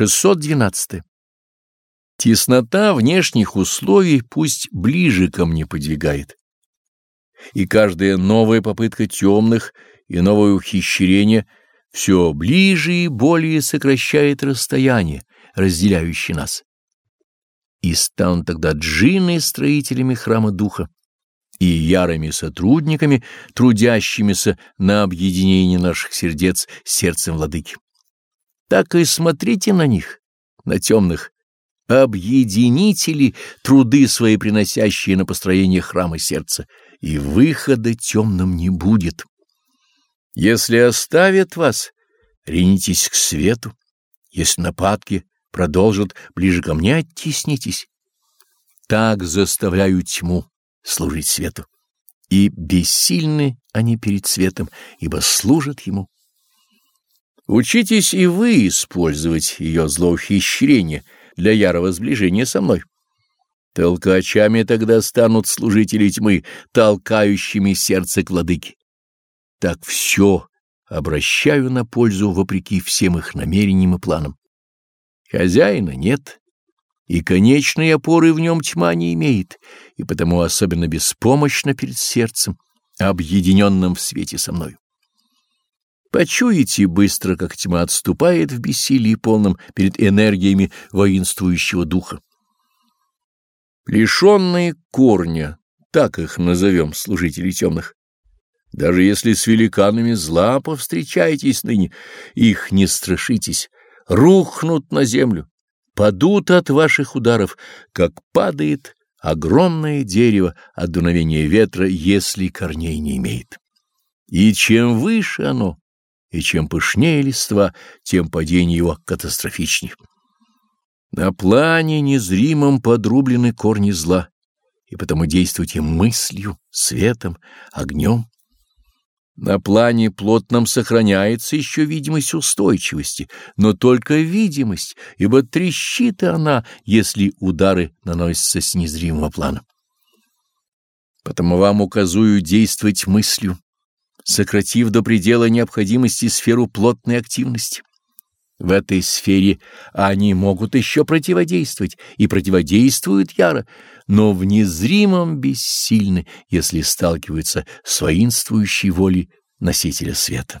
612. Теснота внешних условий пусть ближе ко мне подвигает, и каждая новая попытка темных и новое ухищрение все ближе и более сокращает расстояние, разделяющее нас. И станут тогда джинны строителями храма духа и ярыми сотрудниками, трудящимися на объединение наших сердец сердцем владыки. Так и смотрите на них, на темных, объединители, труды свои приносящие на построение храма сердца, и выхода темным не будет. Если оставят вас, ринитесь к свету, если нападки продолжат, ближе ко мне оттеснитесь. Так заставляю тьму служить свету. И бессильны они перед светом, ибо служат ему. Учитесь и вы использовать ее злоухищрение для ярого сближения со мной. Толкачами тогда станут служители тьмы, толкающими сердце к владыке. Так все обращаю на пользу вопреки всем их намерениям и планам. Хозяина нет, и конечной опоры в нем тьма не имеет, и потому особенно беспомощно перед сердцем, объединенным в свете со мною. Почуете быстро, как тьма отступает в бессилии полном перед энергиями воинствующего духа. Лишенные корня, так их назовем, служители темных. Даже если с великанами зла повстречаетесь ныне, их не страшитесь, рухнут на землю, падут от ваших ударов, как падает огромное дерево от дуновения ветра, если корней не имеет. И чем выше оно, и чем пышнее листва, тем падение его катастрофичнее. На плане незримом подрублены корни зла, и потому действуйте мыслью, светом, огнем. На плане плотном сохраняется еще видимость устойчивости, но только видимость, ибо трещит она, если удары наносятся с незримого плана. Потому вам указую действовать мыслью, сократив до предела необходимости сферу плотной активности. В этой сфере они могут еще противодействовать и противодействуют яро, но в незримом бессильны, если сталкиваются с воинствующей волей носителя света.